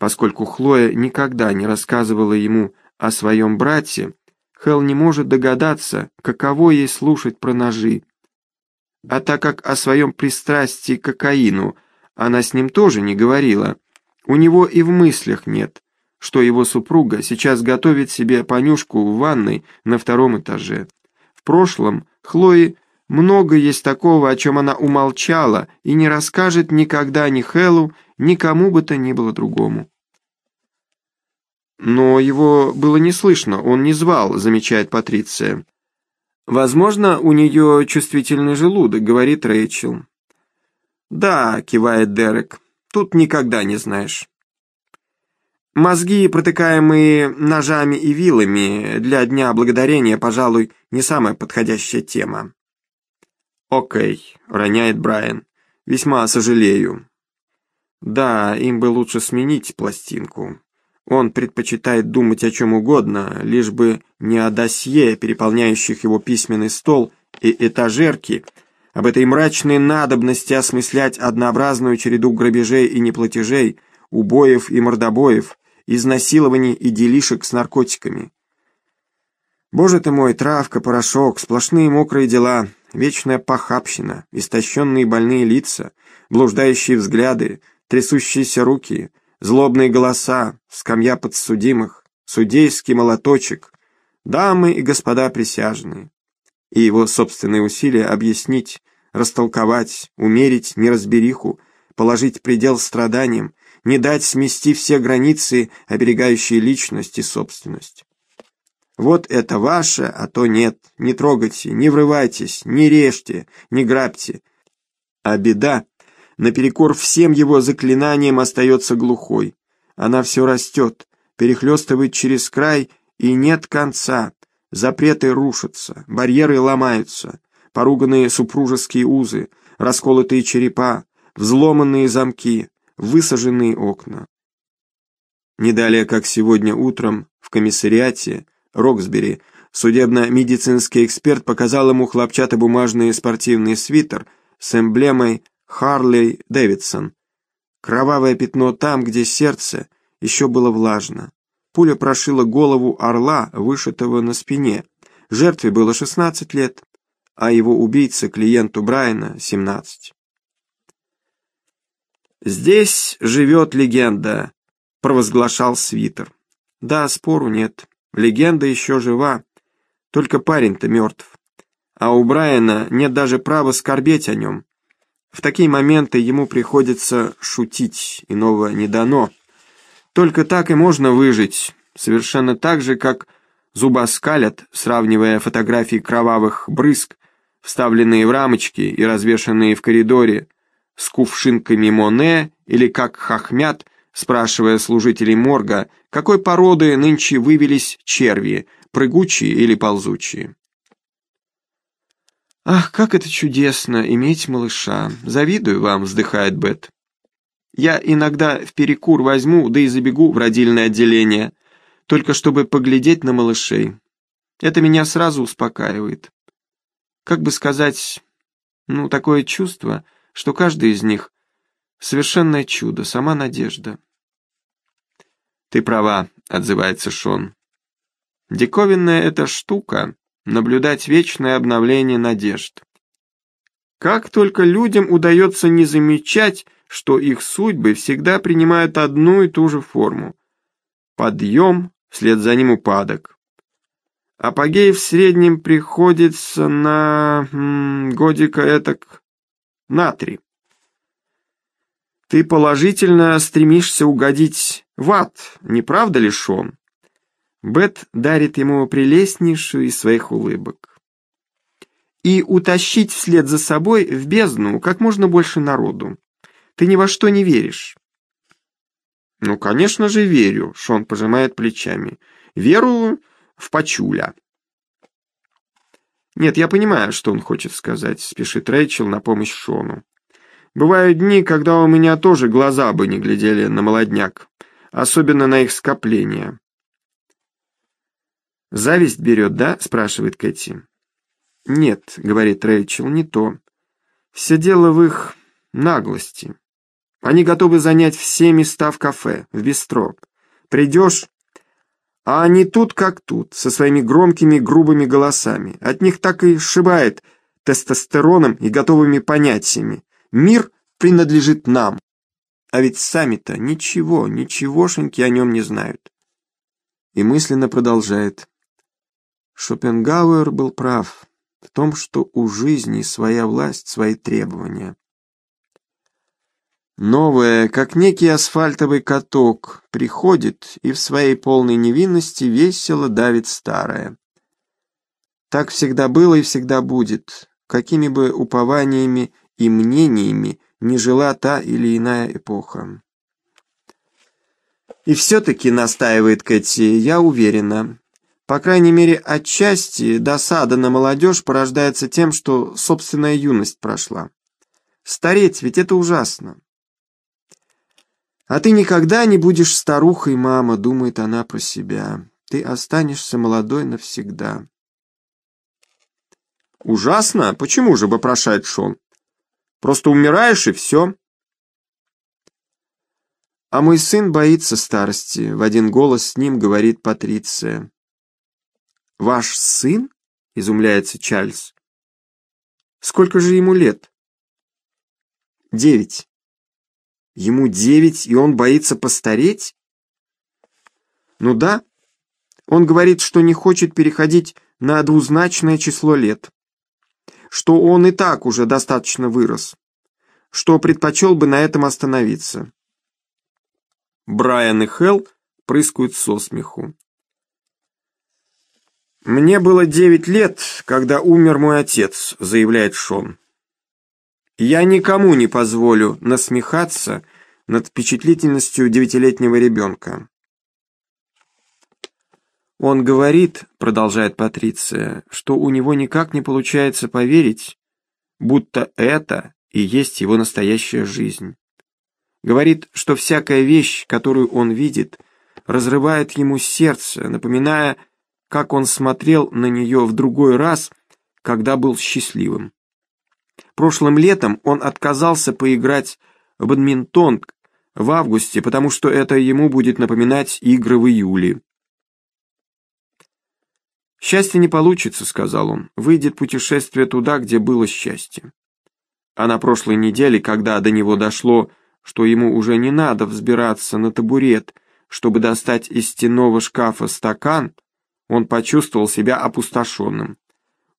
Поскольку Хлоя никогда не рассказывала ему о своем брате, Хелл не может догадаться, каково ей слушать про ножи. А так как о своем пристрастии к кокаину она с ним тоже не говорила, у него и в мыслях нет, что его супруга сейчас готовит себе понюшку в ванной на втором этаже. В прошлом Хлое много есть такого, о чем она умолчала и не расскажет никогда ни Хэллу, ни кому бы то ни было другому. Но его было не слышно, он не звал, замечает Патриция. Возможно, у нее чувствительный желудок, говорит Рэйчел. Да, кивает Дерек, тут никогда не знаешь. Мозги, протыкаемые ножами и вилами, для Дня Благодарения, пожалуй, не самая подходящая тема. «Окей», — роняет Брайан, — «весьма сожалею». Да, им бы лучше сменить пластинку. Он предпочитает думать о чем угодно, лишь бы не о досье, переполняющих его письменный стол и этажерки, об этой мрачной надобности осмыслять однообразную череду грабежей и неплатежей, убоев и мордобоев, изнасилований и делишек с наркотиками. Боже ты мой, травка, порошок, сплошные мокрые дела, вечная похабщина, истощенные больные лица, блуждающие взгляды, трясущиеся руки, злобные голоса, скамья подсудимых, судейский молоточек, дамы и господа присяжные. И его собственные усилия объяснить, растолковать, умерить неразбериху, положить предел страданиям, не дать смести все границы, оберегающие личность и собственность. Вот это ваше, а то нет. Не трогайте, не врывайтесь, не режьте, не грабьте. А беда, наперекор всем его заклинаниям остается глухой. Она все растет, перехлестывает через край, и нет конца. Запреты рушатся, барьеры ломаются, поруганные супружеские узы, расколотые черепа, взломанные замки, высаженные окна. Не далее, как сегодня утром в комиссариате, Роксбери, судебно-медицинский эксперт показал ему хлопчатобумажный спортивный свитер с эмблемой Харлей Дэвидсон. Кровавое пятно там, где сердце еще было влажно. Пуля прошила голову орла, вышитого на спине. Жертве было 16 лет, а его убийце, клиенту Брайана, 17. «Здесь живет легенда», — провозглашал свитер. «Да, спору нет. Легенда еще жива, только парень-то мертв. А у Брайана нет даже права скорбеть о нем. В такие моменты ему приходится шутить, иного не дано. Только так и можно выжить, совершенно так же, как зубоскалят, сравнивая фотографии кровавых брызг, вставленные в рамочки и развешанные в коридоре, с кувшинками Моне или как хохмят спрашивая служителей морга, какой породы нынче вывелись черви, прыгучие или ползучие. «Ах, как это чудесно, иметь малыша! Завидую вам», — вздыхает Бет. «Я иногда в перекур возьму, да и забегу в родильное отделение, только чтобы поглядеть на малышей. Это меня сразу успокаивает. Как бы сказать, ну, такое чувство, что каждый из них Совершенное чудо, сама надежда. Ты права, отзывается Шон. Диковинная эта штука — наблюдать вечное обновление надежд. Как только людям удается не замечать, что их судьбы всегда принимают одну и ту же форму. Подъем, вслед за ним упадок. Апогей в среднем приходится на м, годика этак на три. Ты положительно стремишься угодить в ад, не правда ли, Шон? Бет дарит ему прелестнейшую из своих улыбок. И утащить вслед за собой в бездну как можно больше народу. Ты ни во что не веришь. Ну, конечно же, верю, Шон пожимает плечами. Веру в Пачуля. Нет, я понимаю, что он хочет сказать, спешит Рэйчел на помощь Шону. Бывают дни, когда у меня тоже глаза бы не глядели на молодняк, особенно на их скопление. «Зависть берет, да?» — спрашивает Кэти. «Нет», — говорит Рэйчел, — «не то. Все дело в их наглости. Они готовы занять все места в кафе, в бистро. Придешь, а они тут как тут, со своими громкими грубыми голосами. От них так и сшибает тестостероном и готовыми понятиями. Мир принадлежит нам. А ведь сами-то ничего, ничегошеньки о нем не знают. И мысленно продолжает. Шопенгауэр был прав в том, что у жизни своя власть, свои требования. Новое, как некий асфальтовый каток, приходит и в своей полной невинности весело давит старое. Так всегда было и всегда будет, какими бы упованиями и мнениями не жила та или иная эпоха. И все-таки, настаивает Кэти, я уверена, по крайней мере, отчасти досада на молодежь порождается тем, что собственная юность прошла. Стареть ведь это ужасно. А ты никогда не будешь старухой, мама, думает она про себя. Ты останешься молодой навсегда. Ужасно? Почему же, вопрошает Шон. Просто умираешь и все. А мой сын боится старости, в один голос с ним говорит Патриция. Ваш сын? Изумляется Чарльз. Сколько же ему лет? Девять. Ему девять, и он боится постареть? Ну да. Он говорит, что не хочет переходить на двузначное число лет что он и так уже достаточно вырос, что предпочел бы на этом остановиться. Брайан и Хелл прыскают со смеху. «Мне было девять лет, когда умер мой отец», — заявляет Шон. «Я никому не позволю насмехаться над впечатлительностью девятилетнего ребенка. «Он говорит, — продолжает Патриция, — что у него никак не получается поверить, будто это и есть его настоящая жизнь. Говорит, что всякая вещь, которую он видит, разрывает ему сердце, напоминая, как он смотрел на нее в другой раз, когда был счастливым. Прошлым летом он отказался поиграть в бадминтон в августе, потому что это ему будет напоминать игры в июле. «Счастье не получится», — сказал он. «Выйдет путешествие туда, где было счастье». А на прошлой неделе, когда до него дошло, что ему уже не надо взбираться на табурет, чтобы достать из стенного шкафа стакан, он почувствовал себя опустошенным.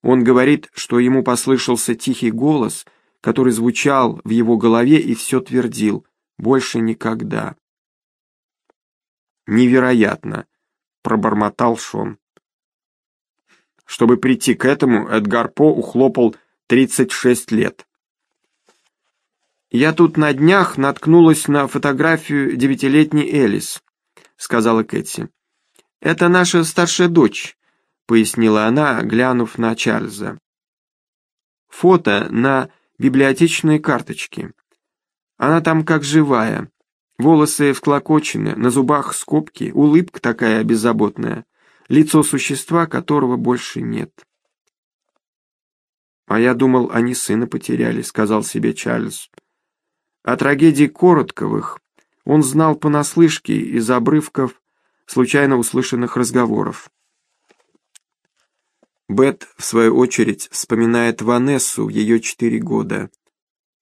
Он говорит, что ему послышался тихий голос, который звучал в его голове и все твердил «больше никогда». «Невероятно!» — пробормотал Шон. Чтобы прийти к этому, Эдгар По ухлопал 36 лет. «Я тут на днях наткнулась на фотографию девятилетней Элис», — сказала Кэти. «Это наша старшая дочь», — пояснила она, глянув на Чарльза. «Фото на библиотечной карточке. Она там как живая. Волосы вклокочены, на зубах скобки, улыбка такая беззаботная лицо существа, которого больше нет. «А я думал, они сына потеряли», — сказал себе Чарльз. О трагедии Коротковых он знал понаслышке из обрывков случайно услышанных разговоров. Бет, в свою очередь, вспоминает Ванессу в ее четыре года.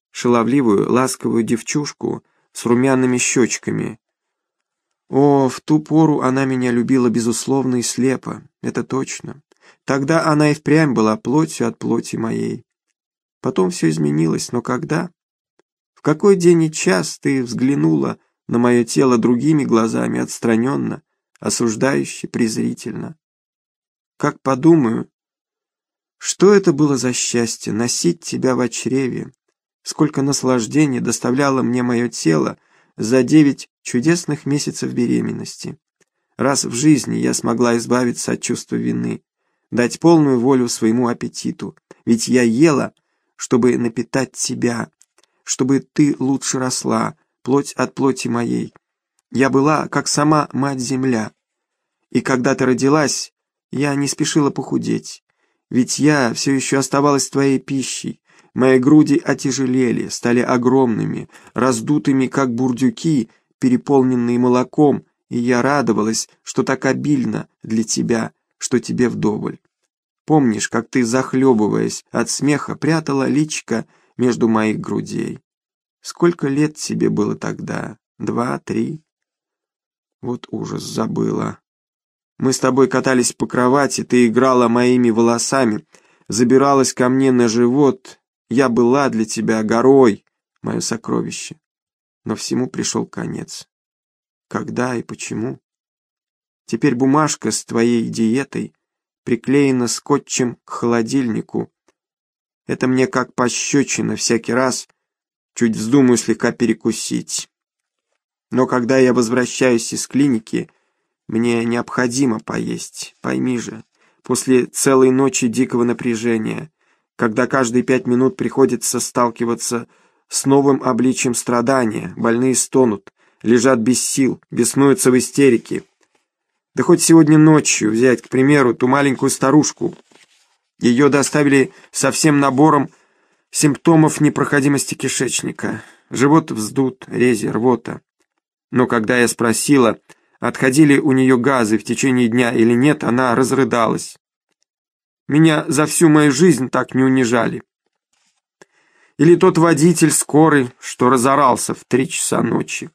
Шаловливую, ласковую девчушку с румяными щечками, о, в ту пору она меня любила безусловно и слепо, это точно. Тогда она и впрямь была плотью от плоти моей. Потом все изменилось, но когда? В какой день и час ты взглянула на мое тело другими глазами, отстраненно, осуждающе, презрительно? Как подумаю, что это было за счастье носить тебя в чреве, сколько наслаждений доставляло мне мое тело за девять чудесных месяцев беременности. Раз в жизни я смогла избавиться от чувства вины, дать полную волю своему аппетиту, ведь я ела, чтобы напитать тебя, чтобы ты лучше росла, плоть от плоти моей. Я была, как сама мать-земля. И когда ты родилась, я не спешила похудеть, ведь я все еще оставалась твоей пищей, Мои груди отяжелели, стали огромными, раздутыми, как бурдюки, переполненные молоком, и я радовалась, что так обильно для тебя, что тебе вдоволь. Помнишь, как ты, захлебываясь от смеха, прятала личко между моих грудей? Сколько лет тебе было тогда? Два, три? Вот ужас, забыла. Мы с тобой катались по кровати, ты играла моими волосами, забиралась ко мне на живот. Я была для тебя горой, мое сокровище. Но всему пришел конец. Когда и почему? Теперь бумажка с твоей диетой приклеена скотчем к холодильнику. Это мне как пощечина всякий раз, чуть вздумаю слегка перекусить. Но когда я возвращаюсь из клиники, мне необходимо поесть, пойми же, после целой ночи дикого напряжения, когда каждые пять минут приходится сталкиваться с новым обличием страдания, больные стонут, лежат без сил, беснуются в истерике. Да хоть сегодня ночью взять, к примеру, ту маленькую старушку. Ее доставили со всем набором симптомов непроходимости кишечника. Живот вздут, рези, рвота. Но когда я спросила, отходили у нее газы в течение дня или нет, она разрыдалась. Меня за всю мою жизнь так не унижали. Или тот водитель скорый, что разорался в три часа ночи.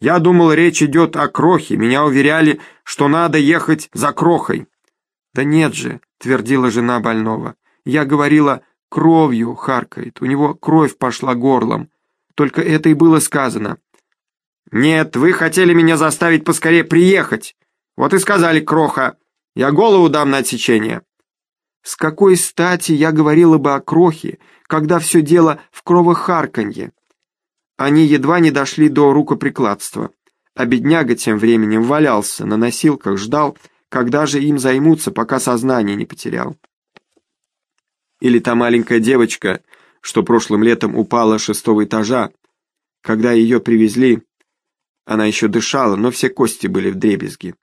Я думал, речь идет о крохе, меня уверяли, что надо ехать за крохой. Да нет же, твердила жена больного. Я говорила, кровью харкает, у него кровь пошла горлом. Только это и было сказано. «Нет, вы хотели меня заставить поскорее приехать. Вот и сказали, кроха. Я голову дам на отсечение». С какой стати я говорила бы о крохе, когда все дело в кровохарканье? Они едва не дошли до рукоприкладства, а бедняга тем временем валялся на носилках, ждал, когда же им займутся, пока сознание не потерял. Или та маленькая девочка, что прошлым летом упала с шестого этажа, когда ее привезли, она еще дышала, но все кости были в дребезги.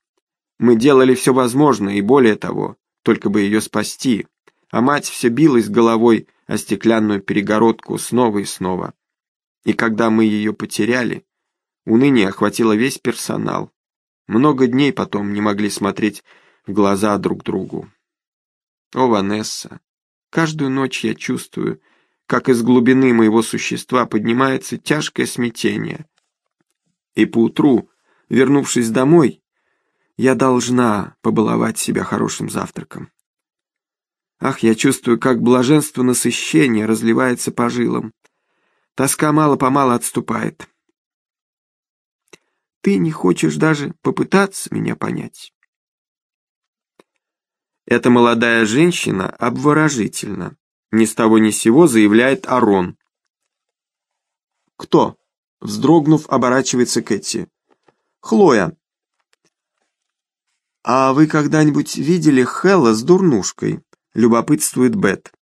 Мы делали все возможное и более того, только бы ее спасти, а мать все билась головой о стеклянную перегородку снова и снова. И когда мы ее потеряли, уныние охватило весь персонал. Много дней потом не могли смотреть в глаза друг другу. О, Ванесса, каждую ночь я чувствую, как из глубины моего существа поднимается тяжкое смятение, и поутру, вернувшись домой, я должна побаловать себя хорошим завтраком. Ах, я чувствую, как блаженство насыщения разливается по жилам. Тоска мало-помалу отступает. Ты не хочешь даже попытаться меня понять. Эта молодая женщина обворожительна. Ни с того ни с сего заявляет Арон. Кто? Вздрогнув, оборачивается Кэти. «Хлоя, а вы когда-нибудь видели Хэлла с дурнушкой?» Любопытствует Бет.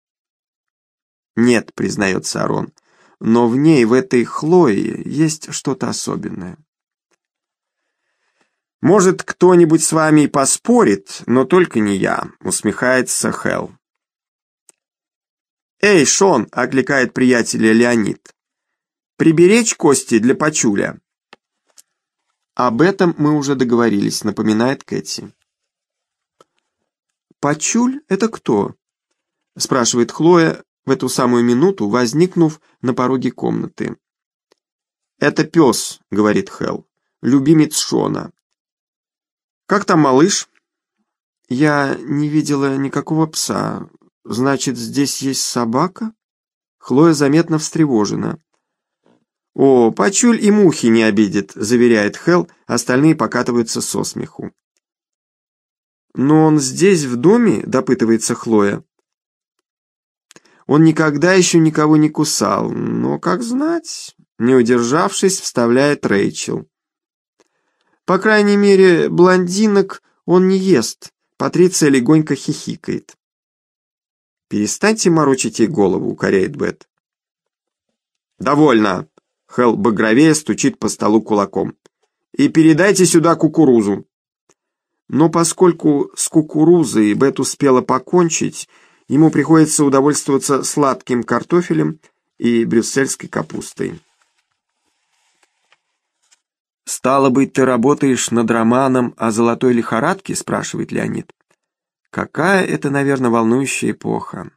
«Нет», — признается Арон, — «но в ней, в этой Хлое, есть что-то особенное». «Может, кто-нибудь с вами и поспорит, но только не я», — усмехается Хелл. «Эй, Шон!» — окликает приятеля Леонид. Приберечь кости для пачуля. Об этом мы уже договорились, напоминает Кэти. Пачуль — это кто? Спрашивает Хлоя в эту самую минуту, возникнув на пороге комнаты. «Это пес», — говорит Хелл, — «любимец Шона». «Как там малыш?» «Я не видела никакого пса. Значит, здесь есть собака?» Хлоя заметно встревожена. «О, Пачуль и мухи не обидит», — заверяет Хел, остальные покатываются со смеху. «Но он здесь, в доме?» — допытывается Хлоя. «Он никогда еще никого не кусал, но, как знать...» Не удержавшись, вставляет Рэйчел. «По крайней мере, блондинок он не ест», — Патриция легонько хихикает. «Перестаньте морочить ей голову», — укоряет Бет. «Довольно», Хел багровее стучит по столу кулаком. «И передайте сюда кукурузу». Но поскольку с кукурузой Бет успела покончить, ему приходится удовольствоваться сладким картофелем и брюссельской капустой. «Стало быть, ты работаешь над романом о золотой лихорадке?» — спрашивает Леонид. «Какая это, наверное, волнующая эпоха.